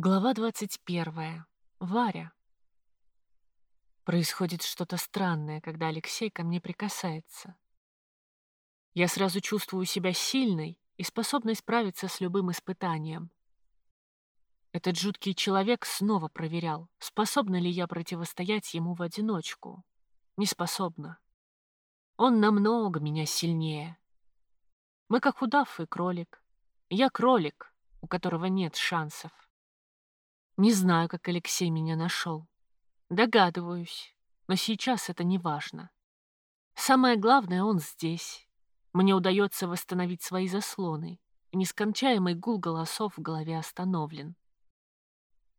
Глава 21. Варя. Происходит что-то странное, когда Алексей ко мне прикасается. Я сразу чувствую себя сильной и способной справиться с любым испытанием. Этот жуткий человек снова проверял, способна ли я противостоять ему в одиночку. Не способна. Он намного меня сильнее. Мы как удав и кролик. Я кролик, у которого нет шансов. Не знаю, как Алексей меня нашел. Догадываюсь, но сейчас это не важно. Самое главное, он здесь. Мне удается восстановить свои заслоны, и нескончаемый гул голосов в голове остановлен.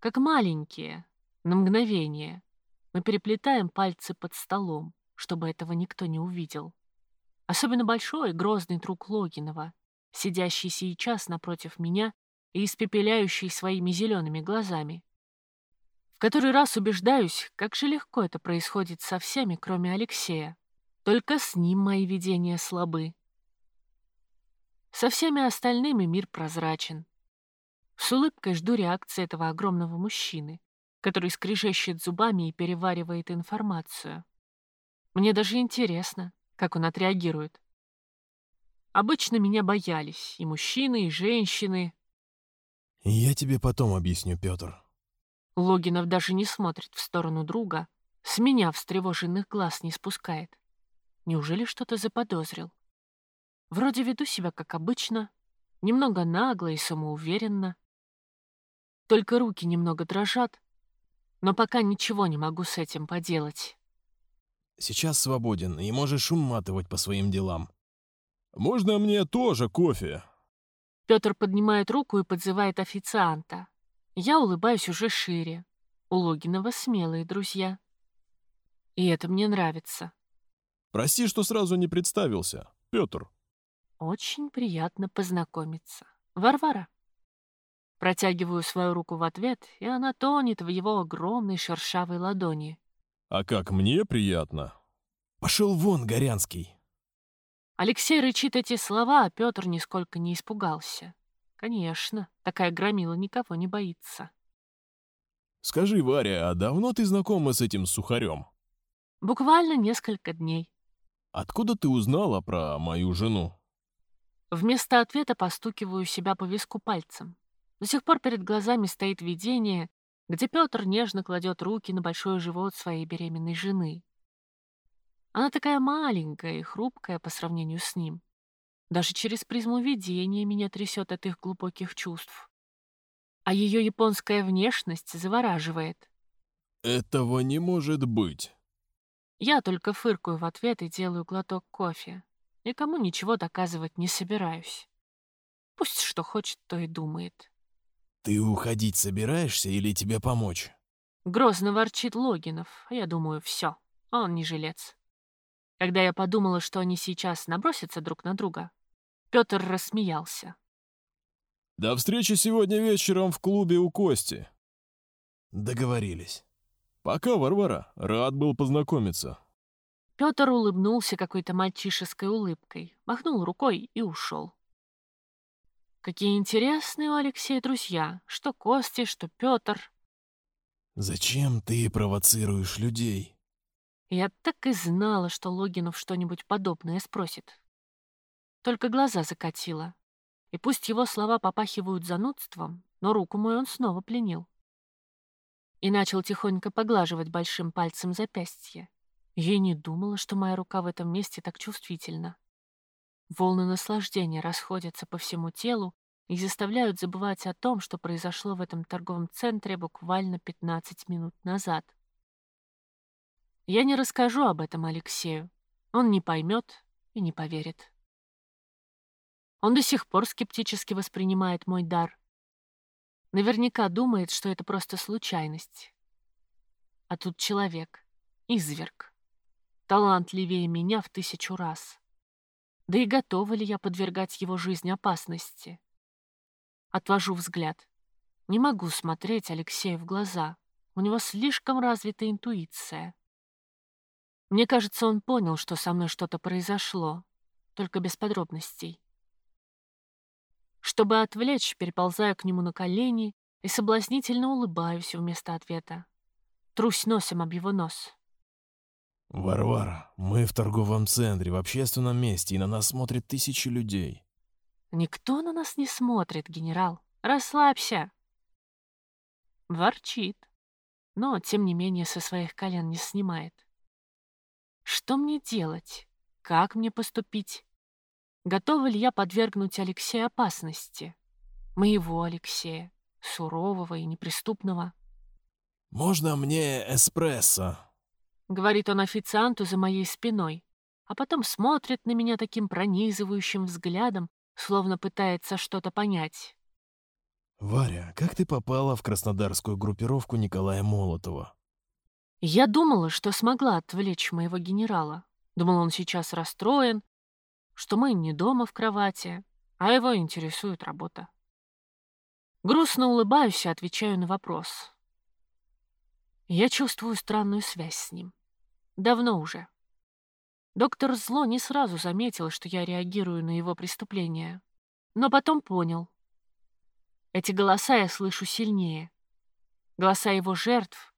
Как маленькие, на мгновение, мы переплетаем пальцы под столом, чтобы этого никто не увидел. Особенно большой грозный друг Логинова, сидящий сейчас напротив меня и испепеляющий своими зелеными глазами. В который раз убеждаюсь, как же легко это происходит со всеми, кроме Алексея. Только с ним мои видения слабы. Со всеми остальными мир прозрачен. С улыбкой жду реакции этого огромного мужчины, который скрежещет зубами и переваривает информацию. Мне даже интересно, как он отреагирует. Обычно меня боялись и мужчины, и женщины, «Я тебе потом объясню, Петр». Логинов даже не смотрит в сторону друга, с меня встревоженных глаз не спускает. Неужели что-то заподозрил? Вроде веду себя как обычно, немного нагло и самоуверенно. Только руки немного дрожат, но пока ничего не могу с этим поделать. Сейчас свободен и можешь уматывать по своим делам. «Можно мне тоже кофе?» Петр поднимает руку и подзывает официанта. Я улыбаюсь уже шире. У Логинова смелые друзья. И это мне нравится. «Прости, что сразу не представился. Петр». Очень приятно познакомиться. Варвара. Протягиваю свою руку в ответ, и она тонет в его огромной шершавой ладони. «А как мне приятно!» «Пошел вон, Горянский!» Алексей рычит эти слова, а Петр нисколько не испугался. Конечно, такая громила никого не боится. «Скажи, Варя, а давно ты знакома с этим сухарем?» «Буквально несколько дней». «Откуда ты узнала про мою жену?» Вместо ответа постукиваю себя по виску пальцем. До сих пор перед глазами стоит видение, где Петр нежно кладет руки на большой живот своей беременной жены. Она такая маленькая и хрупкая по сравнению с ним. Даже через призму видения меня трясет от их глубоких чувств. А ее японская внешность завораживает. «Этого не может быть!» Я только фыркаю в ответ и делаю глоток кофе. Никому ничего доказывать не собираюсь. Пусть что хочет, то и думает. «Ты уходить собираешься или тебе помочь?» Грозно ворчит Логинов, а я думаю, все, он не жилец. Когда я подумала, что они сейчас набросятся друг на друга, Петр рассмеялся. «До встречи сегодня вечером в клубе у Кости». «Договорились». «Пока, Варвара. Рад был познакомиться». Петр улыбнулся какой-то мальчишеской улыбкой, махнул рукой и ушел. Какие интересные у Алексея друзья, что Кости, что Петр. «Зачем ты провоцируешь людей?» Я так и знала, что Логинов что-нибудь подобное спросит. Только глаза закатила. И пусть его слова попахивают занудством, но руку мою он снова пленил. И начал тихонько поглаживать большим пальцем запястье. Я не думала, что моя рука в этом месте так чувствительна. Волны наслаждения расходятся по всему телу и заставляют забывать о том, что произошло в этом торговом центре буквально 15 минут назад. Я не расскажу об этом Алексею. Он не поймет и не поверит. Он до сих пор скептически воспринимает мой дар. Наверняка думает, что это просто случайность. А тут человек, изверг, талантливее меня в тысячу раз. Да и готова ли я подвергать его жизнь опасности? Отвожу взгляд. Не могу смотреть Алексею в глаза. У него слишком развита интуиция. Мне кажется, он понял, что со мной что-то произошло, только без подробностей. Чтобы отвлечь, переползаю к нему на колени и соблазнительно улыбаюсь вместо ответа. Трусь носом об его нос. «Варвара, мы в торговом центре, в общественном месте, и на нас смотрят тысячи людей». «Никто на нас не смотрит, генерал. Расслабься». Ворчит, но, тем не менее, со своих колен не снимает. Что мне делать? Как мне поступить? Готова ли я подвергнуть Алексея опасности? Моего Алексея, сурового и неприступного. «Можно мне эспрессо?» — говорит он официанту за моей спиной, а потом смотрит на меня таким пронизывающим взглядом, словно пытается что-то понять. «Варя, как ты попала в краснодарскую группировку Николая Молотова?» Я думала, что смогла отвлечь моего генерала. Думала, он сейчас расстроен, что мы не дома в кровати, а его интересует работа. Грустно улыбаюсь и отвечаю на вопрос. Я чувствую странную связь с ним. Давно уже. Доктор Зло не сразу заметил, что я реагирую на его преступление, но потом понял. Эти голоса я слышу сильнее. Голоса его жертв,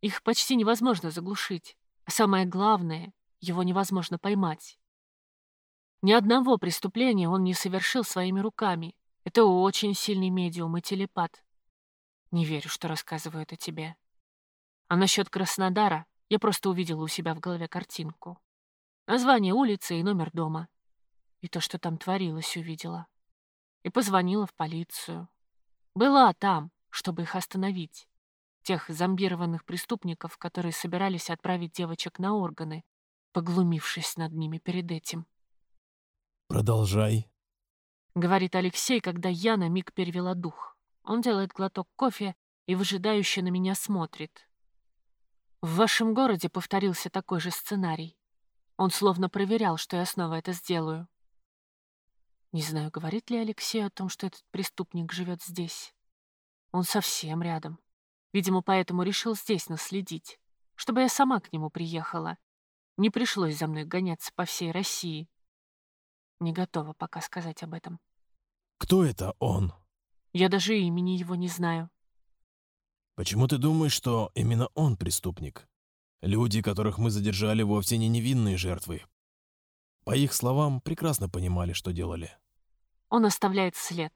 их почти невозможно заглушить, а самое главное, его невозможно поймать. Ни одного преступления он не совершил своими руками. Это очень сильный медиум и телепат. Не верю, что рассказываю это тебе. А насчет Краснодара я просто увидела у себя в голове картинку. Название улицы и номер дома. И то, что там творилось, увидела. И позвонила в полицию. Была там, чтобы их остановить. Тех зомбированных преступников, которые собирались отправить девочек на органы, поглумившись над ними перед этим. «Продолжай», — говорит Алексей, когда я на миг перевела дух. Он делает глоток кофе и выжидающе на меня смотрит. В вашем городе повторился такой же сценарий. Он словно проверял, что я снова это сделаю. Не знаю, говорит ли Алексей о том, что этот преступник живет здесь. Он совсем рядом. Видимо, поэтому решил здесь наследить, чтобы я сама к нему приехала. Не пришлось за мной гоняться по всей России. Не готова пока сказать об этом. «Кто это он?» Я даже имени его не знаю. Почему ты думаешь, что именно он преступник? Люди, которых мы задержали, вовсе не невинные жертвы. По их словам, прекрасно понимали, что делали. Он оставляет след,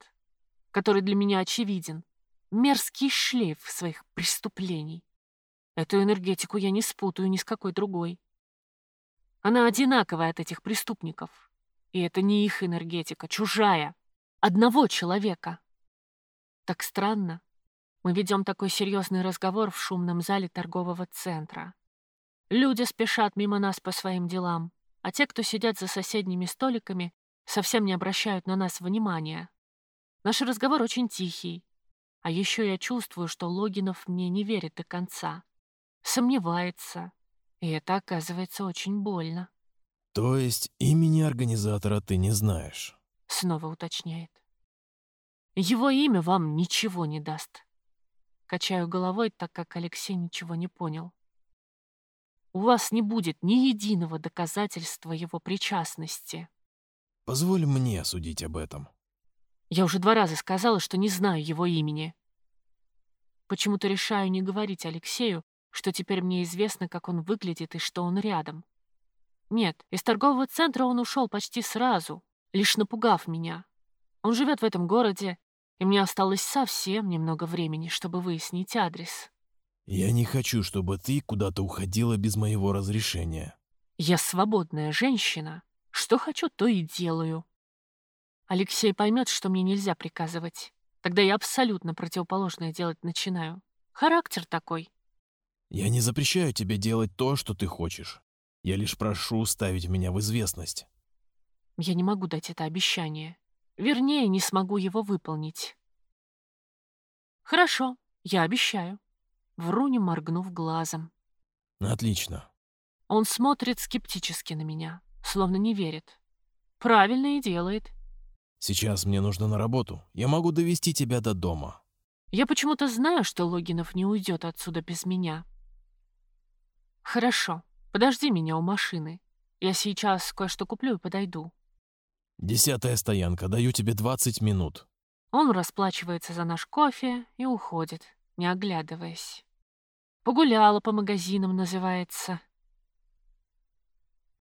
который для меня очевиден. Мерзкий шлейф своих преступлений. Эту энергетику я не спутаю ни с какой другой. Она одинаковая от этих преступников. И это не их энергетика, чужая. Одного человека. Так странно. Мы ведем такой серьезный разговор в шумном зале торгового центра. Люди спешат мимо нас по своим делам, а те, кто сидят за соседними столиками, совсем не обращают на нас внимания. Наш разговор очень тихий. А еще я чувствую, что Логинов мне не верит до конца. Сомневается. И это оказывается очень больно. То есть имени организатора ты не знаешь? Снова уточняет. Его имя вам ничего не даст. Качаю головой, так как Алексей ничего не понял. У вас не будет ни единого доказательства его причастности. Позволь мне судить об этом. Я уже два раза сказала, что не знаю его имени. Почему-то решаю не говорить Алексею, что теперь мне известно, как он выглядит и что он рядом. Нет, из торгового центра он ушел почти сразу, лишь напугав меня. Он живет в этом городе, и мне осталось совсем немного времени, чтобы выяснить адрес. Я не хочу, чтобы ты куда-то уходила без моего разрешения. Я свободная женщина. Что хочу, то и делаю. Алексей поймет, что мне нельзя приказывать. Тогда я абсолютно противоположное делать начинаю. Характер такой. Я не запрещаю тебе делать то, что ты хочешь. Я лишь прошу ставить меня в известность. Я не могу дать это обещание. Вернее, не смогу его выполнить. Хорошо, я обещаю. Вру, не моргнув глазом. Отлично. Он смотрит скептически на меня, словно не верит. Правильно и делает. Сейчас мне нужно на работу. Я могу довести тебя до дома. Я почему-то знаю, что Логинов не уйдет отсюда без меня. Хорошо, подожди меня у машины. Я сейчас кое-что куплю и подойду. Десятая стоянка, даю тебе 20 минут. Он расплачивается за наш кофе и уходит, не оглядываясь. «Погуляла по магазинам» называется.